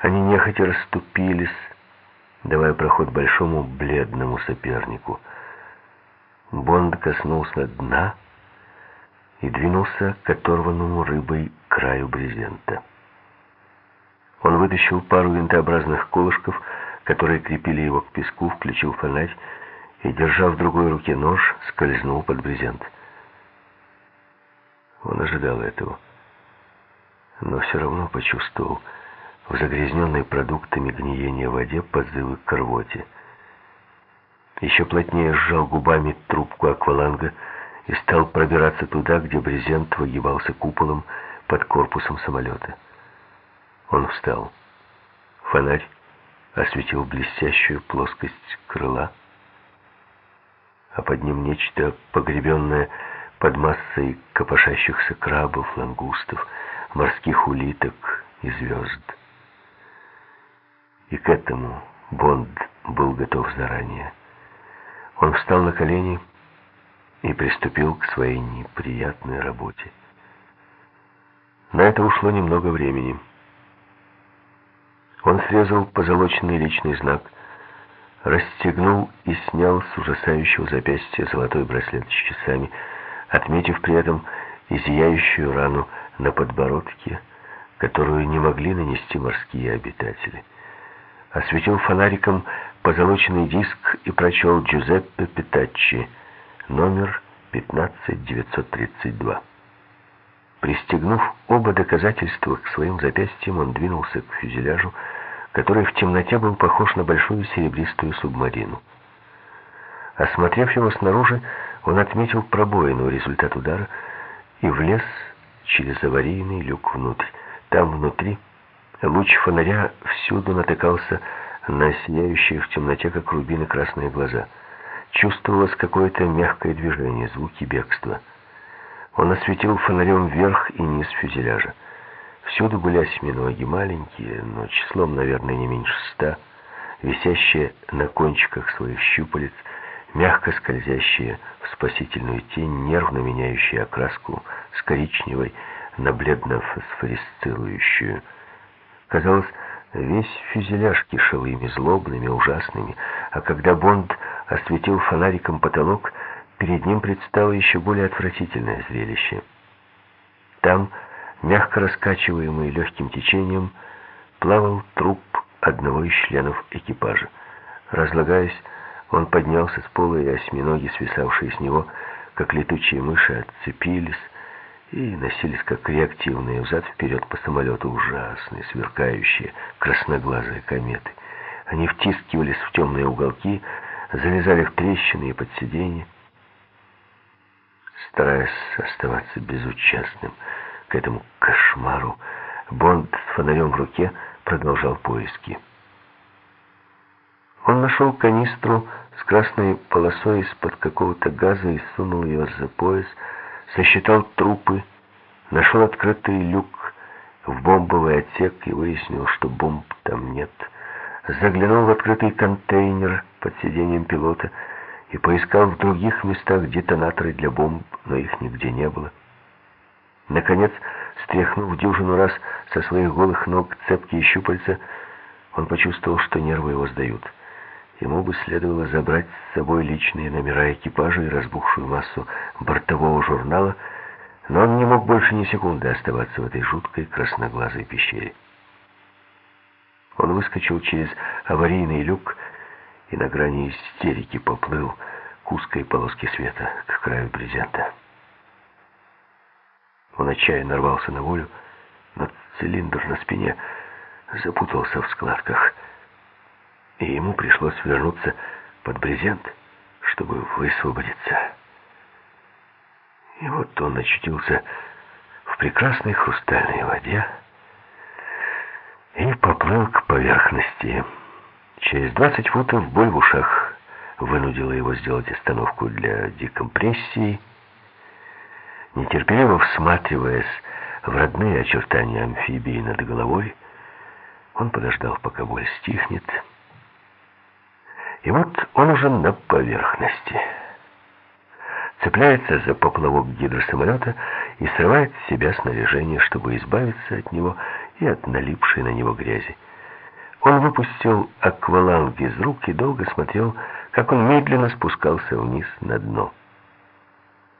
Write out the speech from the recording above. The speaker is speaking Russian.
Они нехотя расступились, давая проход большому бледному сопернику. Бонд коснулся дна и двинулся к оторванному рыбой краю брезента. Он вытащил пару винтообразных колышков, которые крепили его к песку, включил фонарь и, держа в другой руке нож, скользнул под брезент. Он ожидал этого, но все равно почувствовал в загрязненной продуктами гниения воде позывы к рвоте. Еще плотнее сжал губами трубку акваланга и стал пробираться туда, где брезент выгибался куполом под корпусом самолета. Он встал. Фонарь осветил блестящую плоскость крыла, а под ним нечто погребенное под массой копошащихся крабов, лангустов, морских улиток и звезд. И к этому Бонд был готов заранее. Он встал на колени и приступил к своей неприятной работе. На это ушло немного времени. Он срезал позолоченный личный знак, расстегнул и снял с ужасающего запястья золотой браслет с часами, отметив при этом и рану на подбородке, которую не могли нанести морские обитатели. Осветил фонариком позолоченный диск и прочел Джузеппе Питаччи, номер 15932. Пристегнув оба доказательства к своим запястьям, он двинулся к фюзеляжу, который в темноте был похож на большую серебристую субмарину. Осмотрев его снаружи, он отметил пробоину, результат удара, и влез через аварийный люк внутрь. Там внутри луч фонаря всюду натыкался на сияющие в темноте, как рубины, красные глаза. Чувствовалось какое-то мягкое движение, звуки бегства. Он осветил фонарем вверх и низ фюзеляжа. Всюду были осьминоги, маленькие, но числом, наверное, не меньше ста, висящие на кончиках своих щупалец, мягко скользящие в спасительную тень, нервно меняющие окраску с коричневой на бледно-фосфорисцирующую. Казалось, весь фюзеляж кишел ими злобными, ужасными, а когда Бонд осветил фонариком потолок, перед ним предстало еще более отвратительное зрелище. Там, мягко раскачиваемый легким течением, плавал труп одного из членов экипажа. Разлагаясь, он поднялся с пола, и осьминоги, свисавшие с него, как летучие мыши, отцепились и носились, как реактивные, взад-вперед по самолету, ужасные, сверкающие, красноглазые кометы. Они втискивались в темные уголки, залезали в трещины и под сиденья стараясь оставаться безучастным к этому кошмару, Бонд с фонарем в руке продолжал поиски. Он нашел канистру с красной полосой из-под какого-то газа и сунул ее за пояс, сосчитал трупы, нашел открытый люк в бомбовый отсек и выяснил, что бомб там нет. Заглянул в открытый контейнер под сиденьем пилота и поискал в других местах детонаторы для бомб, но их нигде не было. Наконец, стряхнув дюжину раз со своих голых ног цепкие щупальца, он почувствовал, что нервы его сдают. Ему бы следовало забрать с собой личные номера экипажа и разбухшую массу бортового журнала, но он не мог больше ни секунды оставаться в этой жуткой красноглазой пещере. Он выскочил через аварийный люк и на грани истерики поплыл к узкой полоске света, к краю брезента. Он отчаянно рвался на волю, но цилиндр на спине запутался в складках, и ему пришлось вернуться под брезент, чтобы высвободиться. И вот он очутился в прекрасной хрустальной воде и поплыл к поверхности. Через 20 футов боль в ушах вынудила его сделать остановку для декомпрессии. Нетерпеливо всматриваясь в родные очертания амфибии над головой, он подождал, пока боль стихнет. И вот он уже на поверхности. Цепляется за поплавок гидросамолета и срывает с себя снаряжение, чтобы избавиться от него и от налипшей на него грязи. Он выпустил акваланг из рук и долго смотрел, как он медленно спускался вниз на дно.